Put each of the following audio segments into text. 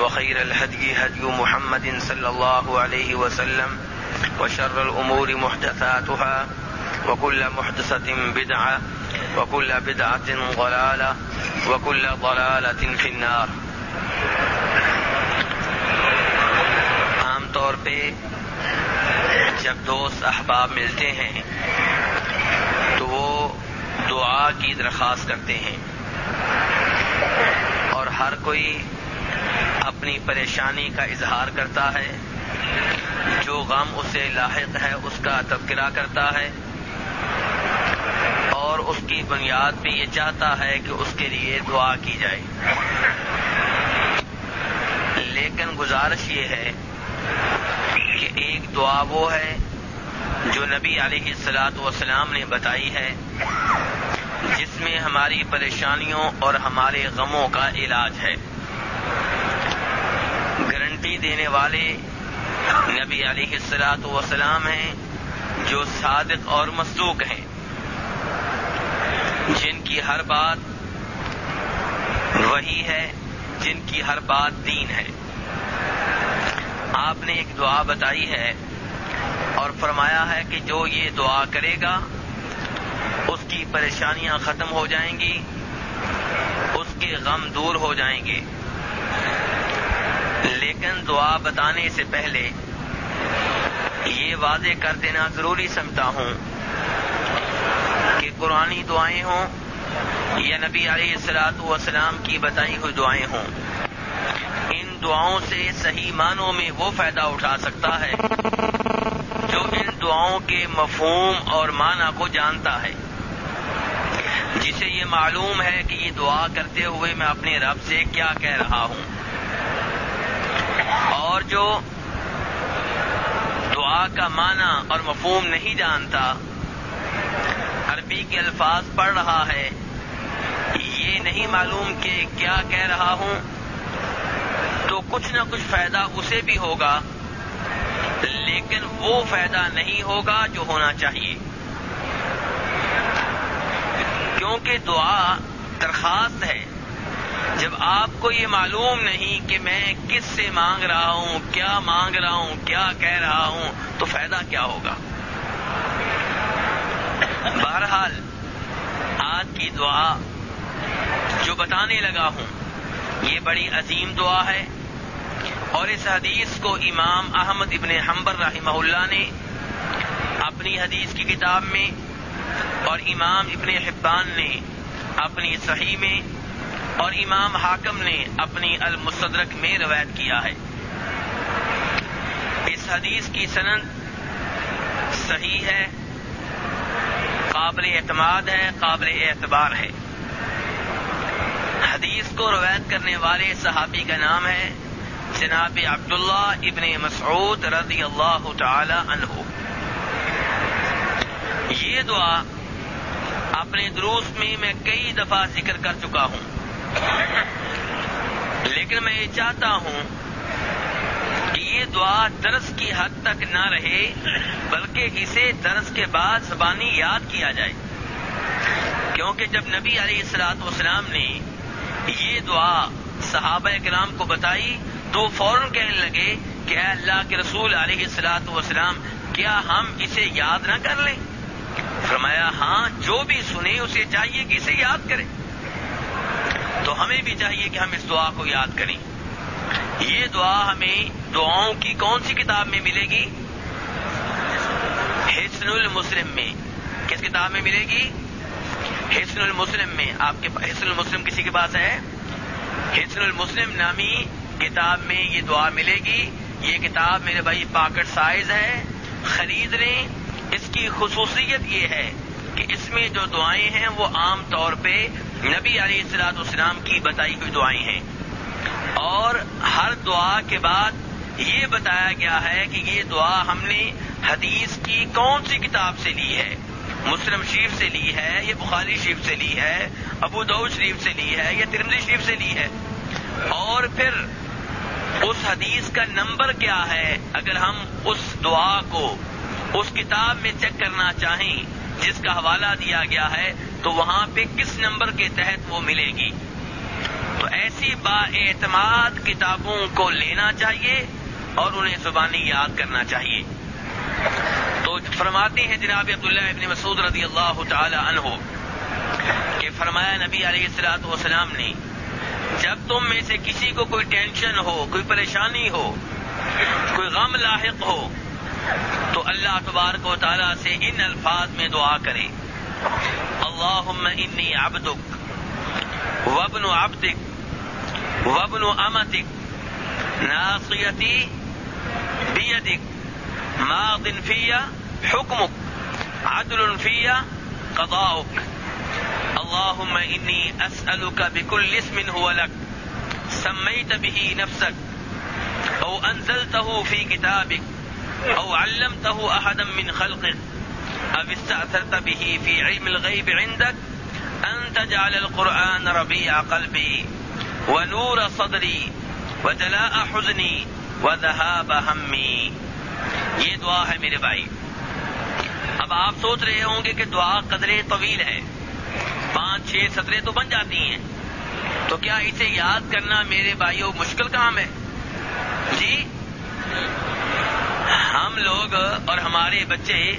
وخير الهدي هدي محمد صلى الله عليه وسلم وشر الأمور محدثاتها وكل محدثة بدعة وكل بدعة ضلالة وكل ضلالة في النار. عام طور پہ جب دوست احباب ملتے ہیں تو وہ دعا کی درخواست کرتے ہیں اور ہر کوئی اپنی پریشانی کا اظہار کرتا ہے۔ جو غم اسے لاحق ہے، اس کا تذکرہ کرتا ہے۔ اور اس کی بنیاد بھی یہ چاہتا ہے کہ اس کے لیے دعا کی جائے۔ لیکن گزارش یہ ہے کہ ایک دعا وہ ہے جو نبی علیہ السلاط وسلام نے بتائی ہے، جس میں ہماری پریشانیوں اور ہمارے غموں کا علاج ہے۔ گارنٹی دینے والے نبی علیہ السلاط وسلام ہیں، جو صادق اور مصدوق ہیں۔ جن کی ہر بات وہی ہے، جن کی ہر بات دین ہے۔ آپ نے ایک دعا بتائی ہے اور فرمایا ہے کہ جو یہ دعا کرے گا، اس کی پریشانیاں ختم ہو جائیں گی، اس کے غم دور ہو جائیں گے۔ لیکن دعا بتانے سے پہلے یہ واضح کر دینا ضروری سمجھتا ہوں کہ قرآنی دعائیں ہوں یا نبی علیہ السلاط وسلام کی بتائی ہوئی دعائیں ہوں، ان دعاؤں سے صحیح معنوں میں وہ فائدہ اٹھا سکتا ہے جو ان دعاؤں کے مفہوم اور معنی کو جانتا ہے۔ جسے یہ معلوم ہے کہ یہ دعا کرتے ہوئے میں اپنے رب سے کیا کہہ رہا ہوں۔ اور جو دعا کا معنی اور مفہوم نہیں جانتا، عربی کے الفاظ پڑھ رہا ہے، یہ نہیں معلوم کہ کیا کہہ رہا ہوں، تو کچھ نہ کچھ فائدہ اسے بھی ہوگا، لیکن وہ فائدہ نہیں ہوگا جو ہونا چاہیے۔ کیونکہ دعا درخواست ہے جب آپ کو یہ معلوم نہیں کہ میں کس سے مانگ رہا ہوں، کیا مانگ رہا ہوں، کیا کہہ رہا ہوں، تو فائدہ کیا ہوگا؟ بہرحال، آج کی دعا جو بتانے لگا ہوں، یہ بڑی عظیم دعا ہے۔ اور اس حدیث کو امام احمد ابن حمبر رحمہ اللہ نے اپنی حدیث کی کتاب میں اور امام ابن حبان نے اپنی صحیح میں اور امام حاکم نے اپنی المصدرک میں روایت کیا ہے۔ اس حدیث کی سند صحیح ہے، قابل اعتماد ہے، قابل اعتبار ہے۔ حدیث کو روایت کرنے والے صحابی کا نام ہے جناب عبداللہ ابن مسعود رضی اللہ تعالی عنہ۔ یہ دعا اپنے دروس میں میں کئی دفعہ ذکر کر چکا ہوں۔ لیکن میں یہ چاہتا ہوں کہ یہ دعا درس کی حد تک نہ رہے، بلکہ اسے درس کے بعد زبانی یاد کیا جائے۔ کیونکہ جب نبی علیہ السلاط والسلام نے یہ دعا صحابہ کرام کو بتائی، تو فوراً کہنے لگے کہ اے اللہ کے رسول علیہ السلاط والسلام، کیا ہم اسے یاد نہ کر لیں؟ فرمایا ہاں جو بھی سنے اسے چاہیے کہ اسے یاد کرے تو ہمیں بھی چاہیے کہ ہم اس دعا کو یاد کریں۔ یہ دعا ہمیں دعاؤں کی کون سی کتاب میں ملے گی؟ حسن المسلم میں۔ کس کتاب میں ملے گی؟ حسن المسلم میں۔ آپ کے حسن المسلم کسی کے پاس ہے؟ حسن المسلم نامی کتاب میں یہ دعا ملے گی۔ یہ کتاب میرے بھائی پاکٹ سائز ہے۔ خرید لیں۔ اس کی خصوصیت یہ ہے کہ اس میں جو دعائیں ہیں وہ عام طور پہ نبی علیہ السلاط اسلام کی بتائی ہوئی دعائیں ہیں۔ اور ہر دعا کے بعد یہ بتایا گیا ہے کہ یہ دعا ہم نے حدیث کی کون سی کتاب سے لی ہے؟ مسلم شریف سے لی ہے یہ بخاری شریف سے لی ہے، ابو دو شریف سے لی ہے، یا ترمزی شریف سے لی ہے؟ اور پھر اس حدیث کا نمبر کیا ہے؟ اگر ہم اس دعا کو اس کتاب میں چیک کرنا چاہیں جس کا حوالہ دیا گیا ہے، تو وہاں پہ کس نمبر کے تحت وہ ملے گی؟ تو ایسی با اعتماد کتابوں کو لینا چاہیے اور انہیں زبانی یاد کرنا چاہیے۔ تو فرماتے ہیں جناب عبداللہ ابن مسعود رضی اللہ تعالی عنہ کہ فرمایا نبی علیہ السلاط والسلام نے، جب تم میں سے کسی کو کوئی ٹینشن ہو، کوئی پریشانی ہو، کوئی غم لاحق ہو تو اللہ تبارک و تعالیٰ سے ان الفاظ میں دعا کرے۔ اللہ انی عبدک وابن عبدک وابن امتک ناصیتی بیدک ماض في حكمك عدل في قضاؤك اللهم إني أسألك بكل اسم هو لك سميت به نفسك أو أنزلته في كتابك أو علمته أحدا من خلقك أو استأثرت به في علم الغيب عندك؟ أن تجعل القرآن ربيع قلبي ونور صدري وجلاء حزني وذهاب همي. یہ دعا ہے میرے بھائی. اب آپ سوچ رہے ہوں گے کہ دعا قدرے طویل ہے. پانچ، چھ سطرے تو بن جاتی ہیں. تو کیا اسے یاد کرنا میرے بھائیوں مشکل کام ہے؟ جی؟ ہم لوگ اور ہمارے بچے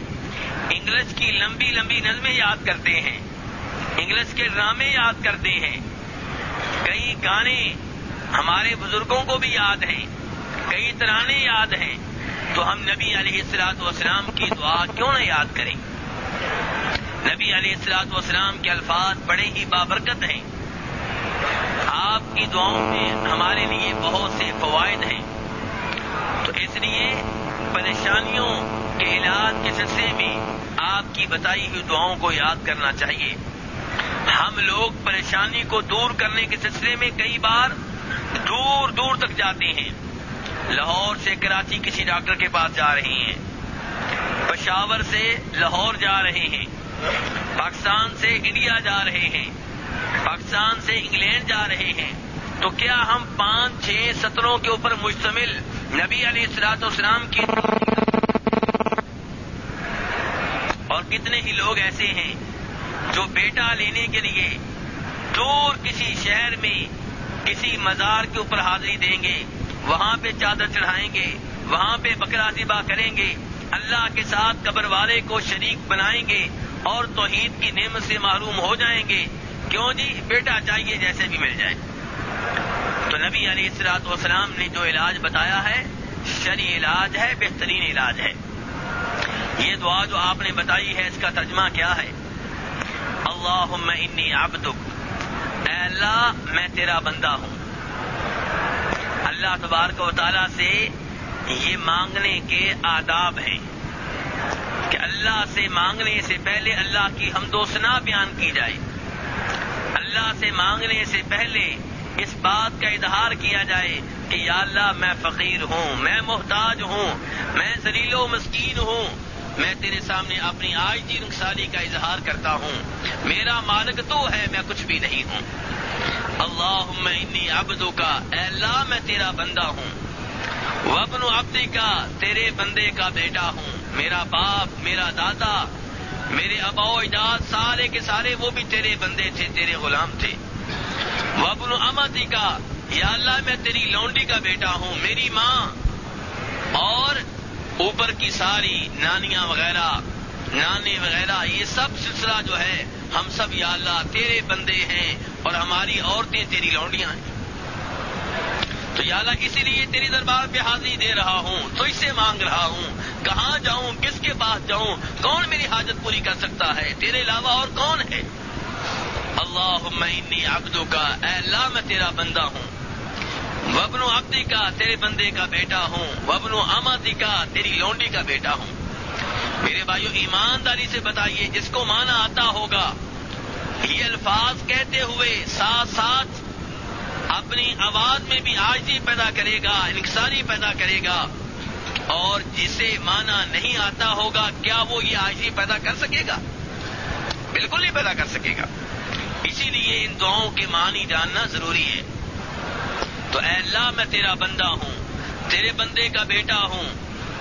انگلش کی لمبی لمبی نظمیں یاد کرتے ہیں۔ انگلش کے ڈرامے یاد کرتے ہیں۔ کئی گانے ہمارے بزرگوں کو بھی یاد ہیں۔ کئی ترانے یاد ہیں۔ تو ہم نبی علیہ السلاط والسلام کی دعا کیوں نہ یاد کریں؟ نبی علیہ السلاط والسلام کے الفاظ بڑے ہی بابرکت ہیں۔ آپ کی دعاؤں میں ہمارے لیے بہت سے فوائد ہیں۔ تو اس لیے پریشانیوں کے علاج کے سلسلے میں آپ کی بتائی ہوئی دعاؤں کو یاد کرنا چاہیے۔ ہم لوگ پریشانی کو دور کرنے کے سلسلے میں کئی بار دور دور تک جاتے ہیں۔ لاہور سے کراچی کسی ڈاکٹر کے پاس جا رہے ہیں۔ پشاور سے لاہور جا رہے ہیں۔ پاکستان سے انڈیا جا رہے ہیں۔ پاکستان سے انگلینڈ جا رہے ہیں۔ تو کیا ہم پانچ چھ سطروں کے اوپر مشتمل نبی علی السلاط اسلام کی اور کتنے ہی لوگ ایسے ہیں جو بیٹا لینے کے لیے دور کسی شہر میں کسی مزار کے اوپر حاضری دیں گے، وہاں پہ چادر چڑھائیں گے، وہاں پہ بکرا ذبا کریں گے، اللہ کے ساتھ قبر والے کو شریک بنائیں گے اور توحید کی نعمت سے معروم ہو جائیں گے۔ کیوں جی؟ بیٹا چاہیے جیسے بھی مل جائے۔ نبی علیہ السلاط والسلام نے جو علاج بتایا ہے، شری علاج ہے، بہترین علاج ہے۔ یہ دعا جو آپ نے بتائی ہے، اس کا ترجمہ کیا ہے؟ اللہ انی عبدک۔ اے اللہ، میں تیرا بندہ ہوں۔ اللہ تبارک و تعالیٰ سے یہ مانگنے کے آداب ہیں کہ اللہ سے مانگنے سے پہلے اللہ کی ہم سنا بیان کی جائے۔ اللہ سے مانگنے سے پہلے اس بات کا اظہار کیا جائے کہ یا اللہ میں فقیر ہوں، میں محتاج ہوں، میں ذلیل و مسکین ہوں، میں تیرے سامنے اپنی آج جی نقصانی کا اظہار کرتا ہوں۔ میرا مالک تو ہے، میں کچھ بھی نہیں ہوں۔ اللہ انی عبدو کا اے اللہ میں تیرا بندہ ہوں۔ وبن عبدی کا تیرے بندے کا بیٹا ہوں۔ میرا باپ، میرا دادا، میرے ابا و اجاد سارے کے سارے وہ بھی تیرے بندے تھے، تیرے غلام تھے۔ وبن امدی کا، یا اللہ میں تیری لونڈی کا بیٹا ہوں، میری ماں۔ اور اوپر کی ساری نانیاں وغیرہ، نانے وغیرہ، یہ سب سلسلہ جو ہے، ہم سب یا اللہ تیرے بندے ہیں اور ہماری عورتیں تیری لونڈیاں ہیں۔ تو یا اللہ، اسی لیے تیری دربار پہ حاضری دے رہا ہوں، تو اس سے مانگ رہا ہوں، کہاں جاؤں، کس کے پاس جاؤں، کون میری حاجت پوری کر سکتا ہے؟ تیرے علاوہ اور کون ہے؟ اللہ انی عبدو کا اے اللہ میں تیرا بندہ ہوں۔ وبن عبدی کا تیرے بندے کا بیٹا ہوں۔ وبن آمادی کا تیری لونڈی کا بیٹا ہوں۔ میرے بھائیو، ایمانداری سے بتائیے، جس کو مانا آتا ہوگا، یہ الفاظ کہتے ہوئے ساتھ ساتھ اپنی آواز میں بھی آجی پیدا کرے گا، انکساری پیدا کرے گا۔ اور جسے مانا نہیں آتا ہوگا، کیا وہ یہ آجی پیدا کر سکے گا؟ بالکل نہیں پیدا کر سکے گا۔ اسی لیے ان دعاؤں کے معنی جاننا ضروری ہے۔ تو اے اللہ، میں تیرا بندہ ہوں، تیرے بندے کا بیٹا ہوں،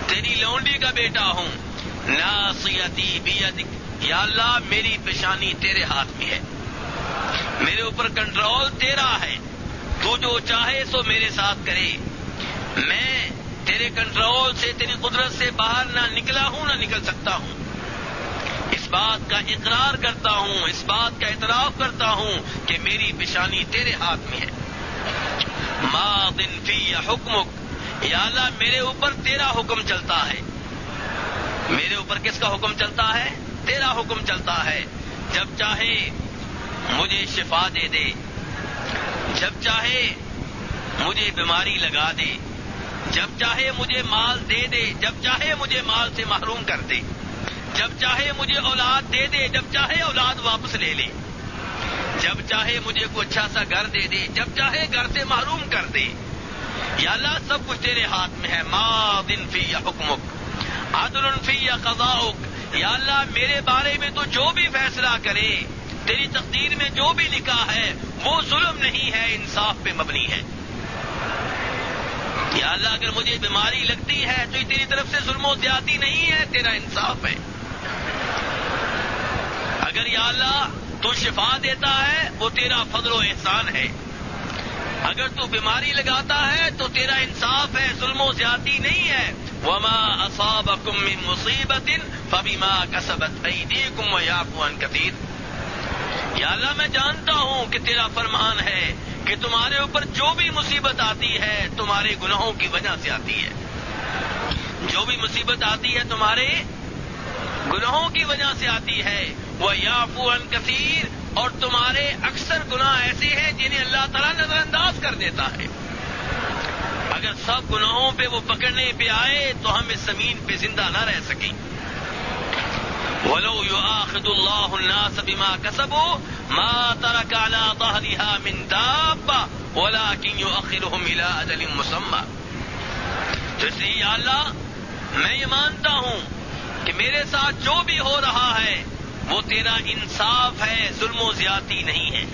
تیری لونڈی کا بیٹا ہوں۔ ناصیتی بیدک، یا اللہ، میری پیشانی تیرے ہاتھ میں ہے۔ میرے اوپر کنٹرول تیرا ہے۔ تو جو چاہے سو میرے ساتھ کرے۔ میں تیرے کنٹرول سے، تیری قدرت سے باہر نہ نکلا ہوں، نہ نکل سکتا ہوں۔ بات کا اقرار کرتا ہوں، اس بات کا اعتراف کرتا ہوں کہ میری پیشانی تیرے ہاتھ میں ہے۔ ما دن فی یا حکمک۔ یا اللہ، میرے اوپر تیرا حکم چلتا ہے۔ میرے اوپر کس کا حکم چلتا ہے؟ تیرا حکم چلتا ہے۔ جب چاہے مجھے شفا دے دے۔ جب چاہے مجھے بیماری لگا دے۔ جب چاہے مجھے مال دے دے۔ جب چاہے مجھے مال سے محروم کر دے۔ جب چاہے مجھے اولاد دے دے، جب چاہے اولاد واپس لے لے۔ جب چاہے مجھے کوئی اچھا سا گھر دے دے، جب چاہے گھر سے محروم کر دے۔ یا اللہ، سب کچھ تیرے ہاتھ میں ہے۔ ما دن فی یا حکمک، عدل فی یا قضاؤک۔ یا اللہ، میرے بارے میں تو جو بھی فیصلہ کرے، تیری تقدیر میں جو بھی لکھا ہے، وہ ظلم نہیں ہے، انصاف پہ مبنی ہے۔ یا اللہ، اگر مجھے بیماری لگتی ہے تو یہ تیری طرف سے ظلم و زیادتی نہیں ہے، تیرا انصاف ہے۔ اگر یا اللہ تو شفا دیتا ہے، وہ تیرا فضل و احسان ہے۔ اگر تو بیماری لگاتا ہے، تو تیرا انصاف ہے، ظلم و زیادتی نہیں ہے۔ وما اصابکم من مصیبت فبما کسبت ایدیکم ویعفو عن کثیر یا اللہ، میں جانتا ہوں کہ تیرا فرمان ہے کہ تمہارے اوپر جو بھی مصیبت آتی ہے، تمہارے گناہوں کی وجہ سے آتی ہے۔ جو بھی مصیبت آتی ہے، تمہارے گناہوں کی وجہ سے آتی ہے۔ وہ یافو ان کثیر اور تمہارے اکثر گناہ ایسے ہیں جنہیں اللہ تعالیٰ نظر انداز کر دیتا ہے۔ اگر سب گناہوں پہ وہ پکڑنے پہ آئے تو ہم اس زمین پہ زندہ نہ رہ سکیں۔ ولو يؤاخذ الله الناس بما كسبوا ما ترك على ظهرها من دابة ولكن يؤخرهم إلى أجل مسمى۔ تو اس لیے اللہ، میں یہ مانتا ہوں کہ میرے ساتھ جو بھی ہو رہا ہے وہ تیرا انصاف ہے، ظلم و زیادتی نہیں ہے۔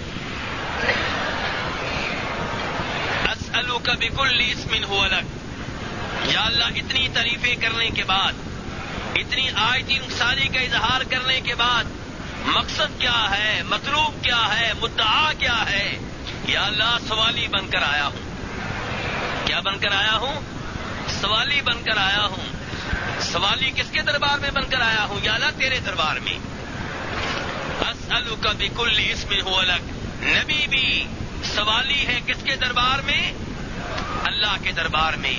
اسألوک بکل اسم هو لك یا اللہ، اتنی تعریفیں کرنے کے بعد، اتنی آیتی نقصانی کا اظہار کرنے کے بعد، مقصد کیا ہے؟ مطلوب کیا ہے؟ مدعا کیا ہے؟ یا اللہ، سوالی بن کر آیا ہوں۔ کیا بن کر آیا ہوں؟ سوالی بن کر آیا ہوں۔ سوالی کس کے دربار میں بن کر آیا ہوں؟ یا اللہ، تیرے دربار میں۔ اسلو کا بکل اس میں ہو الگ نبی بھی سوالی ہے کس کے دربار میں؟ اللہ کے دربار میں.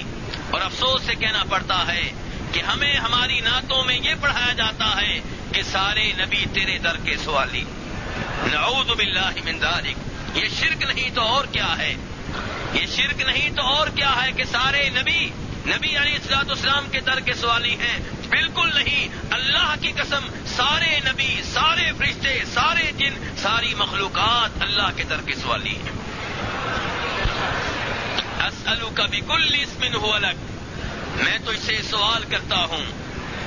اور افسوس سے کہنا پڑتا ہے کہ ہمیں ہماری نعتوں میں یہ پڑھایا جاتا ہے کہ سارے نبی تیرے در کے سوالی. نعوذ باللہ من ذالک. یہ شرک نہیں تو اور کیا ہے؟ یہ شرک نہیں تو اور کیا ہے کہ سارے نبی نبی علی اصلاط اسلام کے در کے سوالی ہیں؟ بالکل نہیں، اللہ کی قسم سارے نبی، سارے فرشتے، سارے جن، ساری مخلوقات اللہ کے در کے سوالی ہیں۔ اسلو کا بھی کل اسمن ہو الگ میں تو اسے سوال کرتا ہوں۔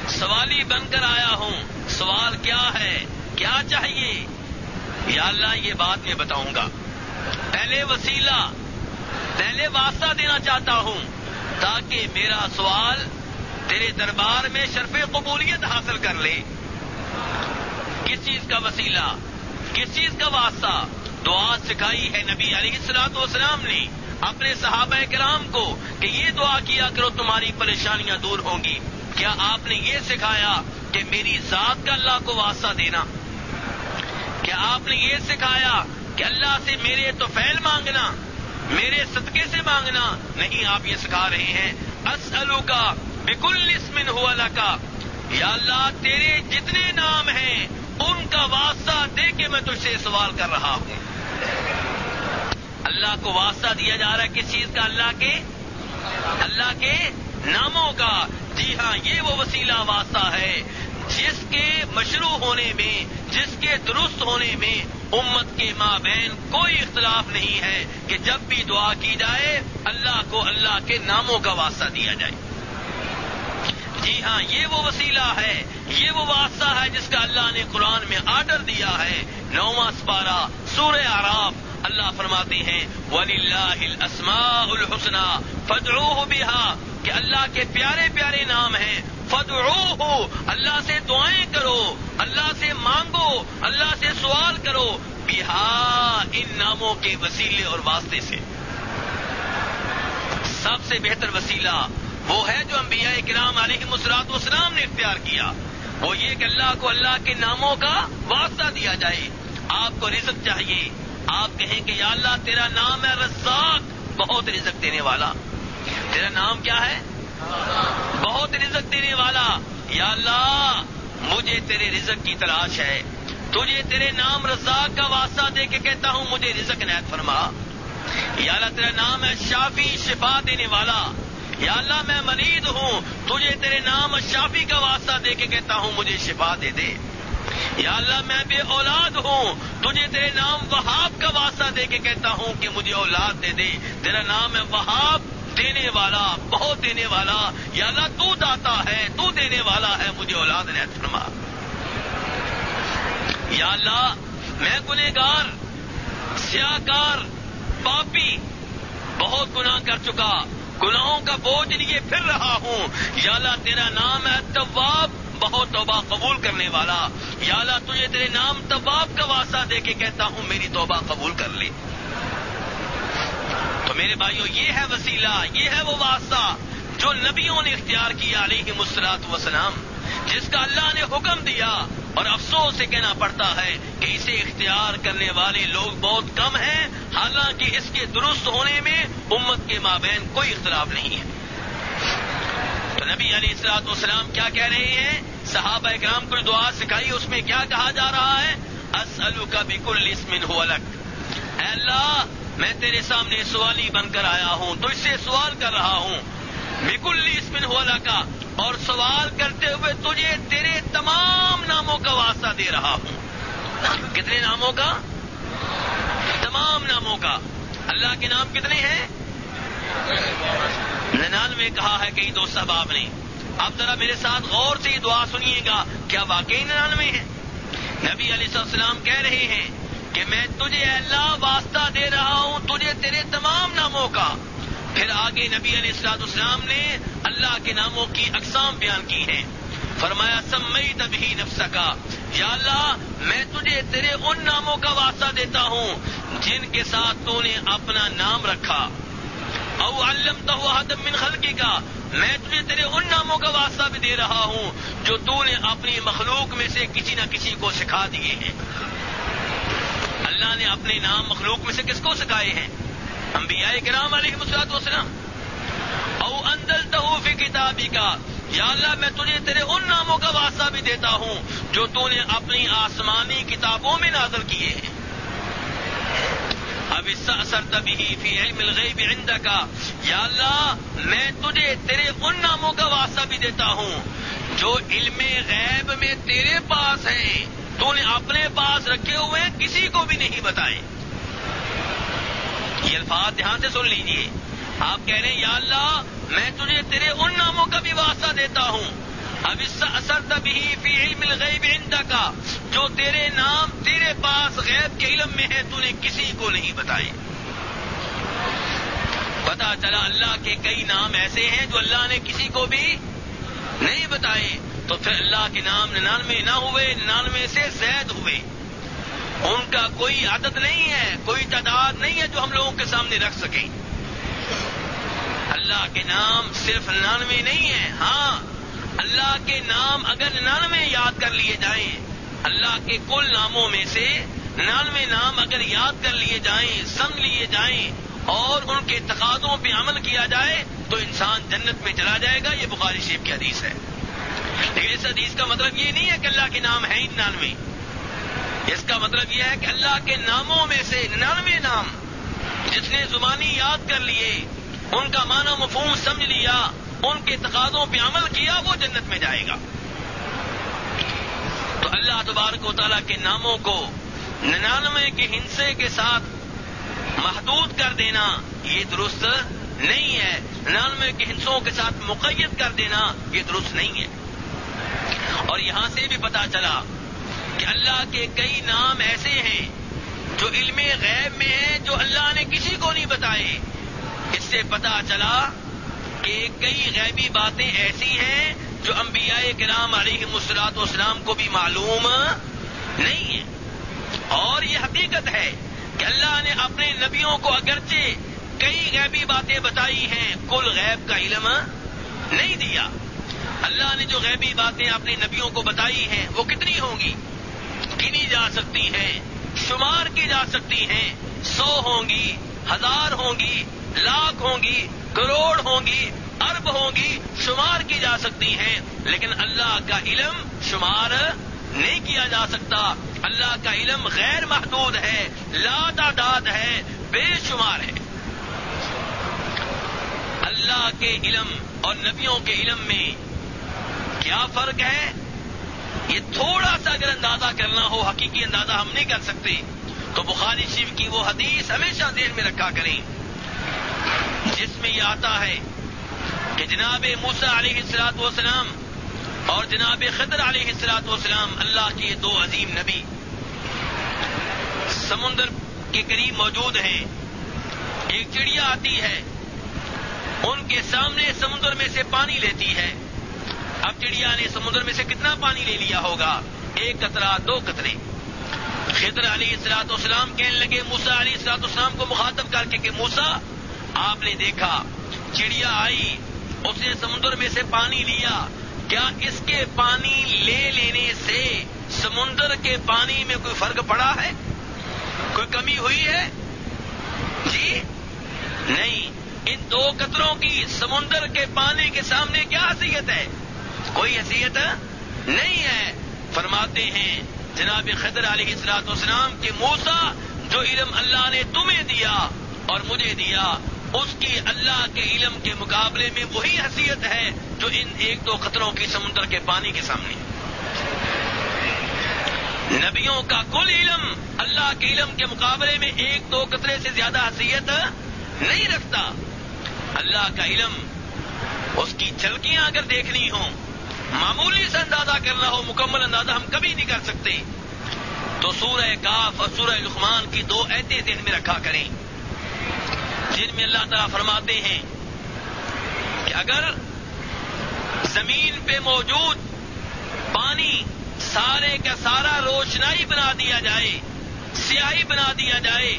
سوالی بن کر آیا ہوں۔ سوال کیا ہے؟ کیا چاہیے؟ یا اللہ یہ بات میں بتاؤں گا۔ پہلے وسیلہ، پہلے واسطہ دینا چاہتا ہوں تاکہ میرا سوال تیرے دربار میں شرف قبولیت حاصل کر لے کس چیز کا وسیلہ؟ کس چیز کا واسطہ؟ دعا سکھائی ہے نبی علیہ السلاط والسلام نے اپنے صحابہ کرام کو کہ یہ دعا کیا کرو، تمہاری پریشانیاں دور ہوں گی۔ کیا آپ نے یہ سکھایا کہ میری ذات کا اللہ کو واسطہ دینا؟ کیا آپ نے یہ سکھایا کہ اللہ سے میرے تو فیل مانگنا، میرے صدقے سے مانگنا؟ نہیں، آپ یہ سکھا رہے ہیں۔ اسلو کا بکل اسمن ہو اللہ کا یا اللہ، تیرے جتنے نام ہیں، ان کا واسطہ دے کے میں تجھ سے سوال کر رہا ہوں۔ اللہ کو واسطہ دیا جا رہا ہے کس چیز کا؟ اللہ کے؟ اللہ کے ناموں کا۔ جی ہاں یہ وہ وسیلہ واسطہ ہے جس کے مشروع ہونے میں، جس کے درست ہونے میں امت کے ماں بہن کوئی اختلاف نہیں ہے کہ جب بھی دعا کی جائے، اللہ کو اللہ کے ناموں کا واسطہ دیا جائے۔ جی ہاں یہ وہ وسیلہ ہے، یہ وہ واسطہ ہے جس کا اللہ نے قرآن میں آرڈر دیا ہے۔ نواں سپارہ، سورہ آراف اللہ فرماتے ہیں ولی اللہ اسما الحسنہ فدرو بہا کہ اللہ کے پیارے پیارے نام ہیں۔ فدعوہ اللہ سے دعائیں کرو، اللہ سے مانگو، اللہ سے سوال کرو۔ بہا ان ناموں کے وسیلے اور واسطے سے۔ سب سے بہتر وسیلہ وہ ہے جو انبیاء کرام علیہ مسرات وسلام نے اختیار کیا۔ وہ یہ کہ اللہ کو اللہ کے ناموں کا واسطہ دیا جائے۔ آپ کو رزق چاہیے۔ آپ کہیں کہ یا اللہ، تیرا نام ہے رزاق، بہت رزق دینے والا۔ تیرا نام کیا ہے؟ بہت رزق دینے والا۔ یا اللہ، مجھے تیرے رزق کی تلاش ہے۔ تجھے تیرے نام رزاق کا واسطہ دے کے کہتا ہوں، مجھے رزق نیت فرما۔ یا اللہ، تیرا نام ہے شافی، شفا دینے والا۔ یا اللہ، میں مریض ہوں، تجھے تیرے نام شافی کا واسطہ دے کے کہتا ہوں، مجھے شفا دے دے۔ یا اللہ، میں بے اولاد ہوں، تجھے تیرے نام وہاب کا واسطہ دے کے کہتا ہوں کہ مجھے اولاد دے دے۔ تیرا نام ہے وہاب، دینے والا، بہت دینے والا۔ یا اللہ، تو داتا ہے، تو دینے والا ہے، مجھے اولاد نے فرما۔ یا اللہ، میں گنےگار سیاہ کار پاپی، بہت گناہ کر چکا۔ گناہوں کا بوجھ لیے پھر رہا ہوں۔ یا اللہ، تیرا نام ہے طواب بہت توبہ قبول کرنے والا۔ یا اللہ تجھے تیرے نام طواب کا واسطہ دے کے کہتا ہوں، میری توبہ قبول کر لے۔ تو میرے بھائیوں یہ ہے وسیلہ، یہ ہے وہ واسطہ جو نبیوں نے اختیار کیا علیہ مسلاط وسلام جس کا اللہ نے حکم دیا۔ اور افسوس سے کہنا پڑتا ہے کہ اسے اختیار کرنے والے لوگ بہت کم ہیں، حالانکہ اس کے درست ہونے میں امت کے مابین کوئی اختلاف نہیں ہے۔ تو نبی علی اصلاط والسلام کیا کہہ رہے ہیں؟ صحابہ اکرام کو دعا سکھائی، اس میں کیا کہا جا رہا ہے؟ اسلو کا بیکل اسمن ہو الگ اے اللہ، میں تیرے سامنے سوالی بن کر آیا ہوں، تو اس سے سوال کر رہا ہوں۔ بیکل اسمن ہو کا اور سوال کرتے ہوئے تجھے تیرے تمام ناموں کا واسطہ دے رہا ہوں۔ کتنے ناموں کا؟ تمام ناموں کا۔ اللہ کے نام کتنے ہیں؟ ننانوے کہا ہے کئی دو صحباب نے۔ اب ذرا میرے ساتھ غور سے دعا سنیے گا۔ کیا واقعی ننانوے ہیں؟ نبی علیہ السلام کہہ رہے ہیں کہ میں تجھے اللہ واسطہ دے رہا ہوں، تجھے تیرے تمام ناموں کا۔ پھر آگے نبی علیہ السلاط اسلام نے اللہ کے ناموں کی اقسام بیان کی ہیں۔ فرمایا سمئی تبھی نفس کا یا اللہ، میں تجھے تیرے ان ناموں کا واسطہ دیتا ہوں جن کے ساتھ تو نے اپنا نام رکھا۔ او علم تو من خلقی کا میں تجھے تیرے ان ناموں کا واسطہ بھی دے رہا ہوں جو تو نے اپنی مخلوق میں سے کسی نہ کسی کو سکھا دیے ہیں۔ اللہ نے اپنے نام مخلوق میں سے کس کو سکھائے ہیں؟ انبیاء کرام علیہ مسلاط وسلم او اندل تحفی کتابی کا یا اللہ، میں تجھے تیرے ان ناموں کا واسطہ بھی دیتا ہوں جو تو نے اپنی آسمانی کتابوں میں نازل کیے ہیں۔ اب اس اثر تبھی فی علم الغیب عند کا یا اللہ، میں تجھے تیرے ان ناموں کا واسطہ بھی دیتا ہوں جو علم غیب میں تیرے پاس ہیں۔ تو نے اپنے پاس رکھے ہوئے کسی کو بھی نہیں بتائے۔ یہ الفاظ دھیان سے سن لیجیے۔ آپ کہہ رہے ہیں، یا اللہ میں تجھے تیرے ان ناموں کا بھی واسطہ دیتا ہوں۔ اب اس اثر تبھی فی علم الغیب عندہ کا جو تیرے نام، تیرے پاس غیب کے علم میں ہے تو نے کسی کو نہیں بتائے پتا چلا اللہ کے کئی نام ایسے ہیں جو اللہ نے کسی کو بھی نہیں بتائے۔ تو پھر اللہ کے نام ننانوے نہ ہوئے، ننانوے سے زید ہوئے۔ ان کا کوئی عادت نہیں ہے، کوئی تعداد نہیں ہے جو ہم لوگوں کے سامنے رکھ سکیں۔ اللہ کے نام صرف ننانوے نہیں ہے ہاں اللہ کے نام اگر ننانوے یاد کر لیے جائیں، اللہ کے کل ناموں میں سے ننانوے نام اگر یاد کر لیے جائیں سمجھ لیے جائیں اور ان کے تقاضوں پہ عمل کیا جائے، تو انسان جنت میں چلا جائے گا۔ یہ بخاری شیف کی حدیث ہے۔ لیکن اس حدیث کا مطلب یہ نہیں ہے کہ اللہ کے نام ہے ہی ننانوے۔ اس کا مطلب یہ ہے کہ اللہ کے ناموں میں سے ننانوے نام جس نے زبانی یاد کر لیے ان کا معنی مفہوم سمجھ لیا، ان کے تقاضوں پہ عمل کیا، وہ جنت میں جائے گا۔ تو اللہ تبارک و تعالیٰ کے ناموں کو ننانوے کے ہنسے کے ساتھ محدود کر دینا، یہ درست نہیں ہے۔ ننانوے کے ہنسوں کے ساتھ مقید کر دینا، یہ درست نہیں ہے۔ اور یہاں سے بھی پتا چلا کہ اللہ کے کئی نام ایسے ہیں جو علم غیب میں ہیں، جو اللہ نے کسی کو نہیں بتائے۔ اس سے پتا چلا کہ کئی غیبی باتیں ایسی ہیں جو انبیاء کرام علیہ مسلاط اسلام کو بھی معلوم نہیں ہے اور یہ حقیقت ہے کہ اللہ نے اپنے نبیوں کو اگرچہ کئی غیبی باتیں بتائی ہیں، کل غیب کا علم نہیں دیا۔ اللہ نے جو غیبی باتیں اپنے نبیوں کو بتائی ہیں، وہ کتنی ہوں گی؟ گنی جا سکتی ہیں، شمار کی جا سکتی ہیں، سو ہوں گی، ہزار ہوں گی لاکھ ہوں گی کروڑ ہوں گی ارب ہوں گی شمار کی جا سکتی ہیں، لیکن اللہ کا علم شمار نہیں کیا جا سکتا۔ اللہ کا علم غیر محدود ہے، لا تعداد ہے، بے شمار ہے۔ اللہ کے علم اور نبیوں کے علم میں کیا فرق ہے؟ یہ تھوڑا سا اگر اندازہ کرنا ہو، حقیقی اندازہ ہم نہیں کر سکتے۔ تو بخاری شیف کی وہ حدیث ہمیشہ ذہن میں رکھا کریں۔ جس میں یہ آتا ہے کہ جناب موسا علیہ السلاط وسلام اور جناب خضر علیہ السلاط وسلام اللہ کے دو عظیم نبی سمندر کے قریب موجود ہیں، ایک چڑیا آتی ہے، ان کے سامنے سمندر میں سے پانی لیتی ہے۔ اب چڑیا نے سمندر میں سے کتنا پانی لے لیا ہوگا؟ ایک قطرہ، دو قطرے۔ خضر علیہ السلاط اسلام کہنے لگے موسا علیہ السلاط اسلام کو مخاطب کر کے کہ موسا آپ نے دیکھا، چڑیا آئی، اس نے سمندر میں سے پانی لیا۔ کیا اس کے پانی لے لینے سے سمندر کے پانی میں کوئی فرق پڑا ہے؟ کوئی کمی ہوئی ہے؟ جی؟ نہیں۔ ان دو قطروں کی سمندر کے پانی کے سامنے کیا حیثیت ہے؟ کوئی حیثیت نہیں ہے۔ فرماتے ہیں، جناب خضر علیہ السلاط اسلام کے موسا جو علم اللہ نے تمہیں دیا اور مجھے دیا اس کی اللہ کے علم کے مقابلے میں وہی حیثیت ہے جو ان ایک دو خطروں کی سمندر کے پانی کے سامنے۔ نبیوں کا کل علم اللہ کے علم کے مقابلے میں ایک دو قطرے سے زیادہ حیثیت نہیں رکھتا۔ اللہ کا علم اس کی چلکیاں اگر دیکھنی ہوں، معمولی سے اندازہ کرنا ہو مکمل اندازہ ہم کبھی نہیں کر سکتے۔ تو سورہ کاف اور سورہ لقمان کی دو ایتے ذہن میں رکھا کریں۔ جن میں اللہ تعالیٰ فرماتے ہیں کہ اگر زمین پہ موجود پانی سارے کا سارا روشنائی بنا دیا جائے، سیاہی بنا دیا جائے،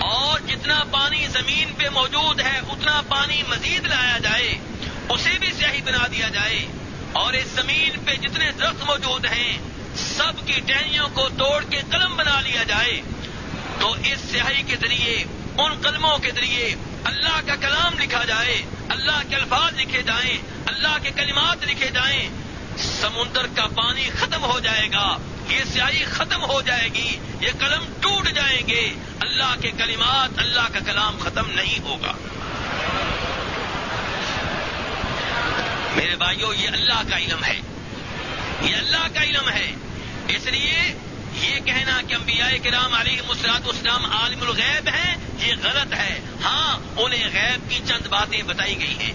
اور جتنا پانی زمین پہ موجود ہے، اتنا پانی مزید لایا جائے، اسے بھی سیاہی بنا دیا جائے، اور اس زمین پہ جتنے درخت موجود ہیں، سب کی ٹہنیوں کو توڑ کے قلم بنا لیا جائے، تو اس سیاہی کے ذریعے ان قلموں کے ذریعے اللہ کا کلام لکھا جائے، اللہ کے الفاظ لکھے جائیں، اللہ کے کلمات لکھے جائیں، سمندر کا پانی ختم ہو جائے گا، یہ سیاہی ختم ہو جائے گی، یہ قلم ٹوٹ جائیں گے، اللہ کے کلمات، اللہ کا کلام ختم نہیں ہوگا۔ میرے بھائیوں یہ اللہ کا علم ہے۔ یہ اللہ کا علم ہے۔ اس لیے یہ کہنا کہ انبیاء کرام علیہ مسرات اسلام عالم الغیب ہیں، یہ غلط ہے۔ ہاں انہیں غیب کی چند باتیں بتائی گئی ہیں۔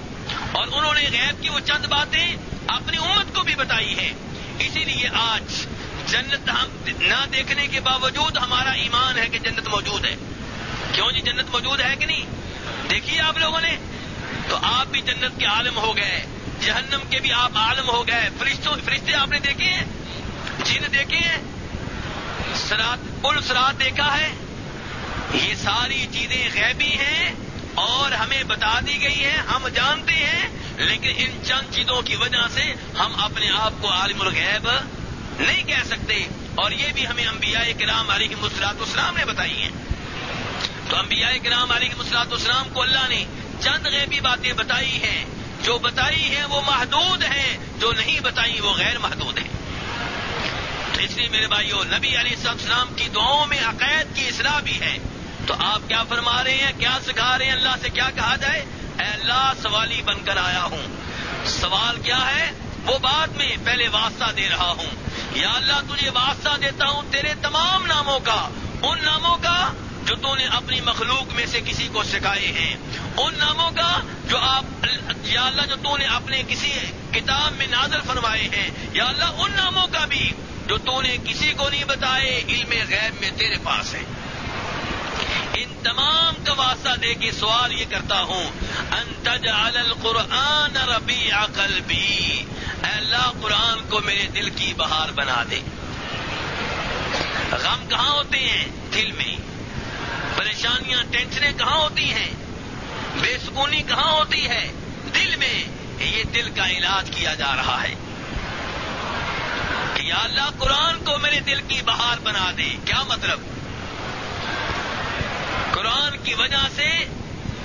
اور انہوں نے غیب کی وہ چند باتیں اپنی امت کو بھی بتائی ہیں۔ اسی لیے آج جنت ہم نہ دیکھنے کے باوجود ہمارا ایمان ہے کہ جنت موجود ہے۔ کیوں جی جنت موجود ہے کہ نہیں؟ دیکھیے آپ لوگوں نے، تو آپ بھی جنت کے عالم ہو گئے، جہنم کے بھی آپ عالم ہو گئے۔ فرشتوں، فرشتے آپ نے دیکھے ہیں؟ جن دیکھے ہیں؟ سرات، پل سرات دیکھا ہے۔ یہ ساری چیزیں غیبی ہیں اور ہمیں بتا دی گئی ہیں، ہم جانتے ہیں، لیکن ان چند چیزوں کی وجہ سے ہم اپنے آپ کو عالم الغیب نہیں کہہ سکتے۔ اور یہ بھی ہمیں انبیاء کرام علیہ مسلاط اسلام نے بتائی ہیں۔ تو انبیاء کرام علیہ مسلاط اسلام کو اللہ نے چند غیبی باتیں بتائی ہیں۔ جو بتائی ہیں وہ محدود ہیں، جو نہیں بتائی وہ غیر محدود ہیں۔ اس لیے میرے بھائیو، نبی علیہ السلام کی دعاؤں میں عقائد کی اصلاح بھی ہے۔ تو آپ کیا فرما رہے ہیں، کیا سکھا رہے ہیں؟ اللہ سے کیا کہا جائے؟ اے اللہ، سوالی بن کر آیا ہوں۔ سوال کیا ہے؟ وہ بعد میں پہلے واسطہ دے رہا ہوں۔ یا اللہ، تجھے واسطہ دیتا ہوں تیرے تمام ناموں کا۔ ان ناموں کا جو تو نے اپنی مخلوق میں سے کسی کو سکھائے ہیں۔ ان ناموں کا جو آپ، یا اللہ، جو تو نے اپنے کسی کتاب میں نازل فرمائے ہیں۔ یا اللہ، ان ناموں کا بھی۔ جو تو نے کسی کو نہیں بتائے، علم غیب میں تیرے پاس ہے۔ ان تمام کا واسطہ دے کے سوال یہ کرتا ہوں انتج القرآن ربی عقل بھی اللہ قرآن کو میرے دل کی بہار بنا دے۔ غم کہاں ہوتے ہیں؟ دل میں۔ پریشانیاں، ٹینشنیں کہاں ہوتی ہیں؟ بے سکونی کہاں ہوتی ہے؟ دل میں۔ یہ دل کا علاج کیا جا رہا ہے۔ کہ یا اللہ قرآن کو میرے دل کی بہار بنا دے۔ کیا مطلب؟ قرآن کی وجہ سے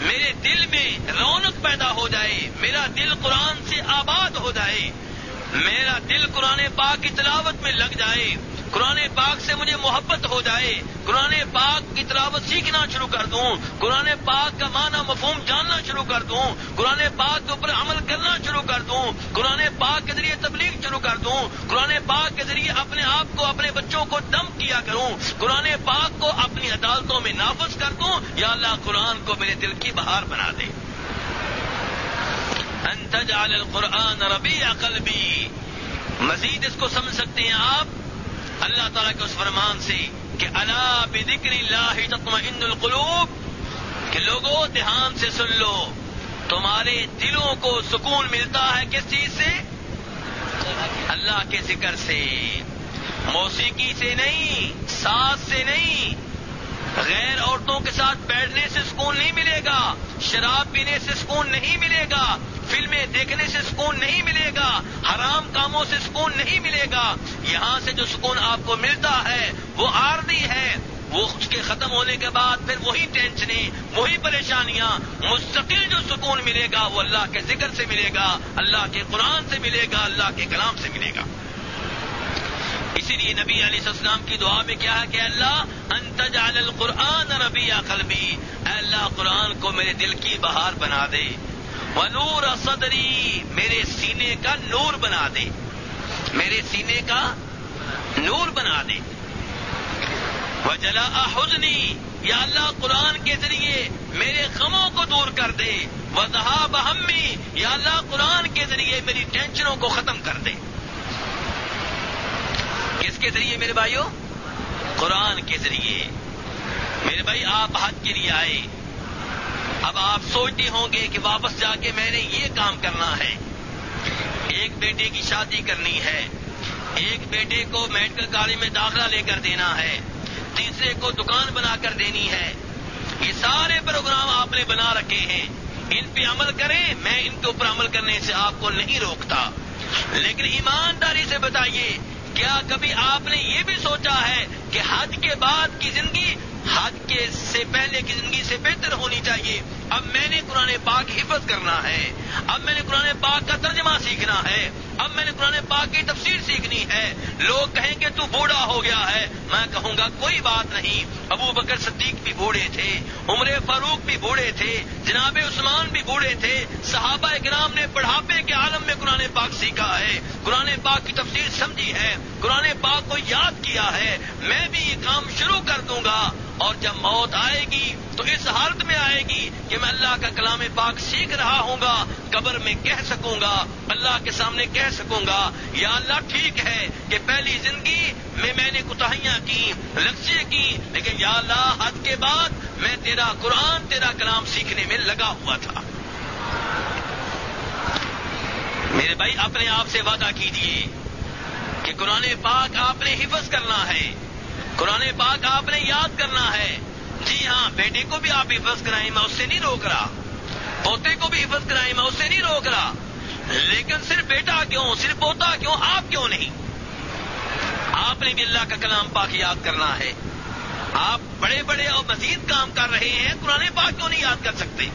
میرے دل میں رونق پیدا ہو جائے، میرا دل قرآن سے آباد ہو جائے، میرا دل قرآن پاک کی تلاوت میں لگ جائے، قرآن پاک سے مجھے محبت ہو جائے، قرآن پاک کی تلاوت سیکھنا شروع کر دوں، قرآن پاک کا معنی مفہوم جاننا شروع کر دوں، قرآن پاک کے اوپر عمل کرنا شروع کر دوں، قرآن پاک کے ذریعے کر دوں۔ قرآن پاک کے ذریعے اپنے آپ کو، اپنے بچوں کو دم کیا کروں۔ قرآن پاک کو اپنی عدالتوں میں نافذ کر دوں۔ یا اللہ، قرآن کو میرے دل کی بہار بنا دے۔ انتجال القرآن ربی قلبی۔ مزید اس کو سمجھ سکتے ہیں آپ؟ اللہ تعالیٰ کے اس فرمان سے کہ اللہ بکر اللہ تطمئن القلوب، کہ لوگوں دھیان سے سن لو۔ تمہارے دلوں کو سکون ملتا ہے کس چیز سے؟ اللہ کے ذکر سے، موسیقی سے نہیں، ساز سے نہیں، غیر عورتوں کے ساتھ بیٹھنے سے سکون نہیں ملے گا، شراب پینے سے سکون نہیں ملے گا، فلمیں دیکھنے سے سکون نہیں ملے گا، حرام کاموں سے سکون نہیں ملے گا۔ یہاں سے جو سکون آپ کو ملتا ہے، وہ آردی ہے۔ وہ اس کے ختم ہونے کے بعد پھر وہی ٹینشنیں، وہی پریشانیاں، مستقل جو سکون ملے گا وہ اللہ کے ذکر سے ملے گا، اللہ کے قرآن سے ملے گا، اللہ کے کلام سے ملے گا۔ اسی لیے نبی علیہ السلام کی دعا میں کیا ہے کہ اللہ انتجال القرآن ربی قلبی، اے اللہ قرآن کو میرے دل کی بہار بنا دے۔ ونور صدری، میرے سینے کا نور بنا دے۔ میرے سینے کا نور بنا دے۔ وہ جلا حزنی یا اللہ قرآن کے ذریعے میرے غموں کو دور کر دے وہ دہا بہمی یا اللہ قرآن کے ذریعے میری ٹینشنوں کو ختم کر دے۔ کس کے ذریعے میرے بھائیوں قرآن کے ذریعے۔ میرے بھائی، آپ حج کے لیے آئے۔ اب آپ سوچتے ہوں گے کہ واپس جا کے میں نے یہ کام کرنا ہے۔ ایک بیٹے کی شادی کرنی ہے۔ ایک بیٹے کو میڈیکل کالج میں داخلہ لے کر دینا ہے۔ تیسرے کو دکان بنا کر دینی ہے۔ یہ سارے پروگرام آپ نے بنا رکھے ہیں۔ ان پہ عمل کریں، میں ان کے اوپر عمل کرنے سے آپ کو نہیں روکتا۔ لیکن ایمانداری سے بتائیے، کیا کبھی آپ نے یہ بھی سوچا ہے کہ حج کے بعد کی زندگی حج کے سے پہلے کی زندگی سے بہتر ہونی چاہیے۔ اب میں نے قرآن پاک حفظ کرنا ہے۔ اب میں نے قرآن پاک کا ترجمہ سیکھنا ہے۔ اب میں نے قرآن پاک کی تفسیر سیکھنی ہے۔ لوگ کہیں کہ تو بوڑھا ہو گیا ہے۔ میں کہوں گا، کوئی بات نہیں۔ ابو بکر صدیق بھی بوڑھے تھے، عمر فاروق بھی بوڑھے تھے، جناب عثمان بھی بوڑھے تھے۔ صحابہ کرام نے بڑھاپے کے عالم میں قرآن پاک سیکھا ہے۔ قرآن پاک کی تفسیر سمجھی ہے۔ قرآن پاک کو یاد کیا ہے۔ میں بھی یہ کام شروع کر دوں گا۔ اور جب موت آئے گی تو اس حالت میں آئے گی کہ میں اللہ کا کلام پاک سیکھ رہا ہوں گا، قبر میں کہہ سکوں گا، اللہ کے سامنے کہہ سکوں گا، یا اللہ ٹھیک ہے کہ پہلی زندگی میں میں نے کتاہیاں کی لکشے کی، لیکن یا اللہ حد کے بعد میں تیرا قرآن، تیرا کلام سیکھنے میں لگا ہوا تھا۔ میرے بھائی، اپنے آپ سے وعدہ کیجیے کہ قرآن پاک آپ نے حفظ کرنا ہے۔ قرآن پاک آپ نے یاد کرنا ہے۔ جی ہاں بیٹے کو بھی آپ حفظ کرائیں، میں اس سے نہیں روک رہا۔ پوتے کو بھی حفظ کرائیں، میں اس سے نہیں روک رہا۔ لیکن صرف بیٹا کیوں؟ صرف پوتا کیوں؟ آپ کیوں نہیں؟ آپ نے بھی اللہ کا کلام پاک یاد کرنا ہے۔ آپ بڑے بڑے اور مزید کام کر رہے ہیں، قرآن پاک کیوں نہیں یاد کر سکتے؟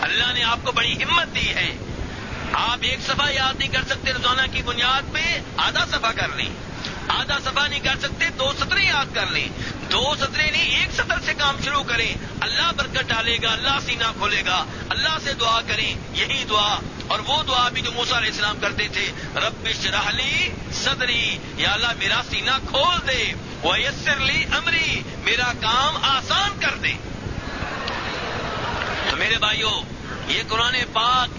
اللہ نے آپ کو بڑی ہمت دی ہے۔ آپ ایک صفحہ یاد نہیں کر سکتے، روزانہ کی بنیاد پہ آدھا صفحہ کر لیں۔ آدھا سفا نہیں کر سکتے، دو سطریں یاد کر لیں۔ دو سطریں نہیں، ایک سطر سے کام شروع کریں۔ اللہ برکت ڈالے گا، اللہ سینہ کھولے گا، اللہ سے دعا کریں۔ یہی دعا، اور وہ دعا بھی جو موسا علیہ السلام کرتے تھے۔ رب شراہلی صدری، یا اللہ میرا سینہ کھول دے۔ وہ یسر لی امری، میرا کام آسان کر دے۔ تو میرے بھائیوں یہ قرآن پاک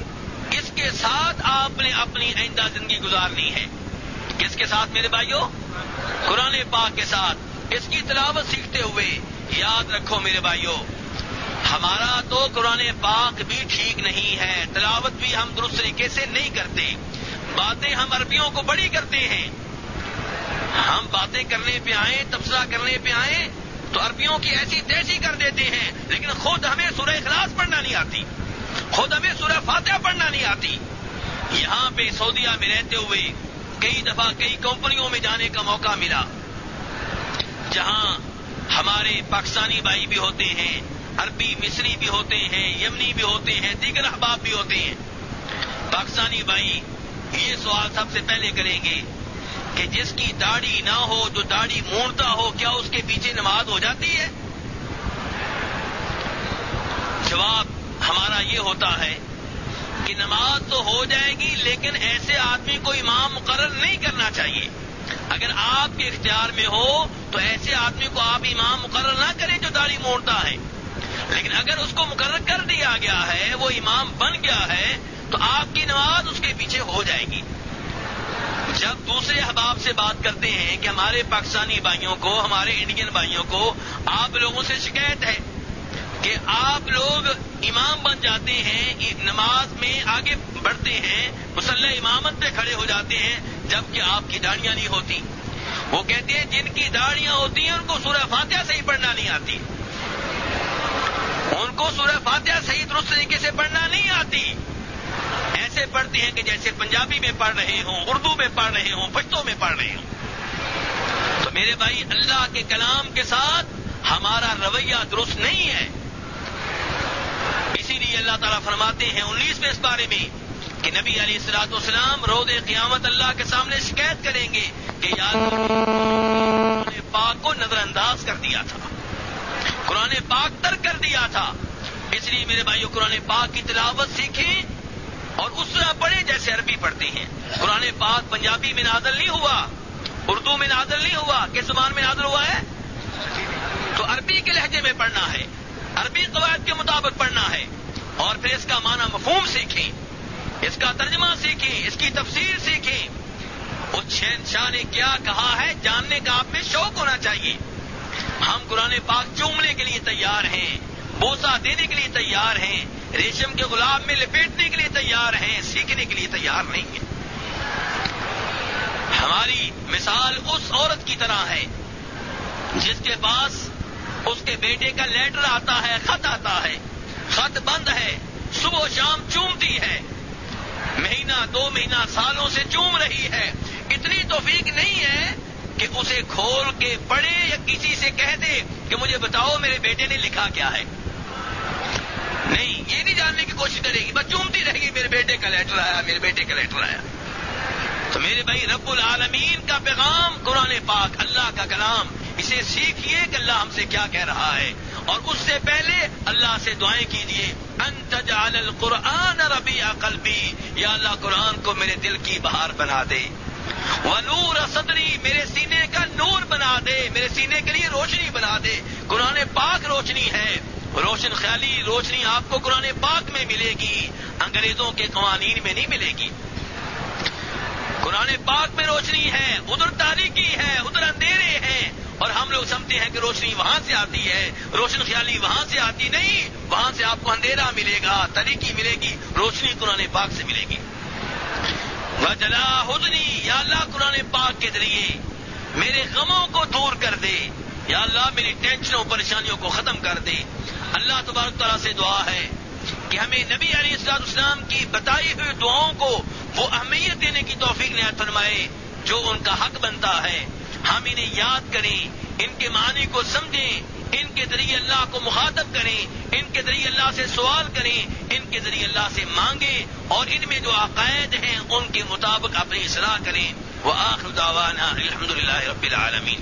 اس کے ساتھ آپ نے اپنی آئندہ زندگی گزارنی ہے۔ کس کے ساتھ میرے بھائیوں قرآن پاک کے ساتھ۔ اس کی تلاوت سیکھتے ہوئے یاد رکھو میرے بھائیوں ہمارا تو قرآن پاک بھی ٹھیک نہیں ہے، تلاوت بھی ہم درست طریقے سے نہیں کرتے۔ باتیں ہم عربیوں کو بڑی کرتے ہیں۔ ہم باتیں کرنے پہ آئیں، تبصرہ کرنے پہ آئیں، تو عربیوں کی ایسی تیزی کر دیتے ہیں۔ لیکن خود ہمیں سورہ اخلاص پڑھنا نہیں آتی۔ خود ہمیں سورہ فاتحہ پڑھنا نہیں آتی۔ یہاں پہ سعودیہ میں رہتے ہوئے کئی دفعہ کئی کمپنیوں میں جانے کا موقع ملا، جہاں ہمارے پاکستانی بھائی بھی ہوتے ہیں، عربی، مصری بھی ہوتے ہیں، یمنی بھی ہوتے ہیں، دیگر احباب بھی ہوتے ہیں۔ پاکستانی بھائی یہ سوال سب سے پہلے کریں گے کہ جس کی داڑھی نہ ہو، جو داڑھی مونڈتا ہو، کیا اس کے پیچھے نماز ہو جاتی ہے؟ جواب ہمارا یہ ہوتا ہے کہ نماز تو ہو جائے گی، لیکن ایسے آدمی کو امام مقرر نہیں کرنا چاہیے۔ اگر آپ کے اختیار میں ہو، تو ایسے آدمی کو آپ امام مقرر نہ کریں جو داڑھی موڑتا ہے۔ لیکن اگر اس کو مقرر کر دیا گیا ہے، وہ امام بن گیا ہے، تو آپ کی نماز اس کے پیچھے ہو جائے گی۔ جب دوسرے احباب سے بات کرتے ہیں کہ ہمارے پاکستانی بھائیوں کو، ہمارے انڈین بھائیوں کو آپ لوگوں سے شکایت ہے کہ آپ لوگ امام بن جاتے ہیں نماز میں آگے بڑھتے ہیں، مسلح امامت پہ کھڑے ہو جاتے ہیں، جبکہ آپ کی داڑیاں نہیں ہوتی۔ وہ کہتے ہیں، جن کی داڑیاں ہوتی ہیں، ان کو سورہ فاتحہ صحیح پڑھنا نہیں آتی۔ ان کو سورہ فاتحہ صحیح درست طریقے سے پڑھنا نہیں آتی۔ ایسے پڑھتے ہیں کہ جیسے پنجابی میں پڑھ رہے ہوں، اردو میں پڑھ رہے ہوں پشتوں میں پڑھ رہے ہوں۔ تو میرے بھائی، اللہ کے کلام کے ساتھ ہمارا رویہ درست نہیں ہے۔ اسی لیے اللہ تعالیٰ فرماتے ہیں انیس میں اس بارے میں کہ نبی علی السلاط اسلام رود قیامت اللہ کے سامنے شکایت کریں گے کہ یاد پاک کو نظر انداز کر دیا تھا۔ قرآن پاک ترک کر دیا تھا۔ اس لیے میرے بھائیوں قرآن پاک کی تلاوت سیکھیں اور اس طرح پڑھیں جیسے عربی پڑھتے ہیں۔ قرآن پاک پنجابی میں نازل نہیں ہوا، اردو میں نازل نہیں ہوا، کس زبان میں نازل ہوا ہے؟ تو عربی کے لہجے میں پڑھنا ہے۔ عربی قواعد کے مطابق پڑھنا ہے اور پھر اس کا معنی مفہوم سیکھیں، اس کا ترجمہ سیکھیں، اس کی تفسیر سیکھیں۔ اس شہنشاہ نے کیا کہا ہے؟ جاننے کا آپ میں شوق ہونا چاہیے۔ ہم قرآن پاک چومنے کے لیے تیار ہیں بوسا دینے کے لیے تیار ہیں، ریشم کے گلاب میں لپیٹنے کے لیے تیار ہیں، سیکھنے کے لیے تیار نہیں ہیں۔ ہماری مثال اس عورت کی طرح ہے، جس کے پاس اس کے بیٹے کا لیٹر آتا ہے، خط آتا ہے۔ خط بند ہے۔ صبح و شام چومتی ہے۔ مہینہ، دو مہینہ، سالوں سے چوم رہی ہے۔ اتنی توفیق نہیں ہے کہ اسے کھول کے پڑھے یا کسی سے کہہ دے کہ مجھے بتاؤ میرے بیٹے نے لکھا کیا ہے۔ نہیں، یہ نہیں جاننے کی کوشش کرے گی، بس چومتی رہے گی، میرے بیٹے کا لیٹر آیا، میرے بیٹے کا لیٹر آیا۔ تو میرے بھائی رب العالمین کا پیغام قرآن پاک اللہ کا کلام، اسے سیکھیے کہ اللہ ہم سے کیا کہہ رہا ہے۔ اور اس سے پہلے اللہ سے دعائیں کیجیے۔ انتجال القرآن ربی قلبی، یا اللہ قرآن کو میرے دل کی بہار بنا دے۔ وہ نور صدری، میرے سینے کا نور بنا دے۔ میرے سینے کے لیے روشنی بنا دے۔ قرآن پاک روشنی ہے۔ روشن خیالی روشنی آپ کو قرآن پاک میں ملے گی۔ انگریزوں کے قوانین میں نہیں ملے گی۔ قرآن پاک میں روشنی ہے، ادھر تاریخی ہے، ادھر اندھیرے ہیں۔ اور ہم لوگ سمجھتے ہیں کہ روشنی وہاں سے آتی ہے، روشن خیالی وہاں سے آتی نہیں، وہاں سے آپ کو اندھیرا ملے گا طریقی ملے گی، روشنی قرآن پاک سے ملے گی۔ وجلا ہدنی یا اللہ قرآن پاک کے ذریعے میرے غموں کو دور کر دے۔ یا اللہ میری ٹینشنوں، پریشانیوں کو ختم کر دے۔ اللہ تبارک تعالیٰ سے دعا ہے کہ ہمیں نبی علی السلام اسلام کی بتائی ہوئی دعاؤں کو وہ اہمیت دینے کی توفیق نہایت فرمائے جو ان کا حق بنتا ہے۔ ہم انہیں یاد کریں، ان کے معنی کو سمجھیں، ان کے ذریعے اللہ کو مخاطب کریں، ان کے ذریعے اللہ سے سوال کریں، ان کے ذریعے اللہ سے مانگیں اور ان میں جو عقائد ہیں ان کے مطابق اپنی اصلاح کریں۔ وآخر دعوانا الحمد لله رب العالمين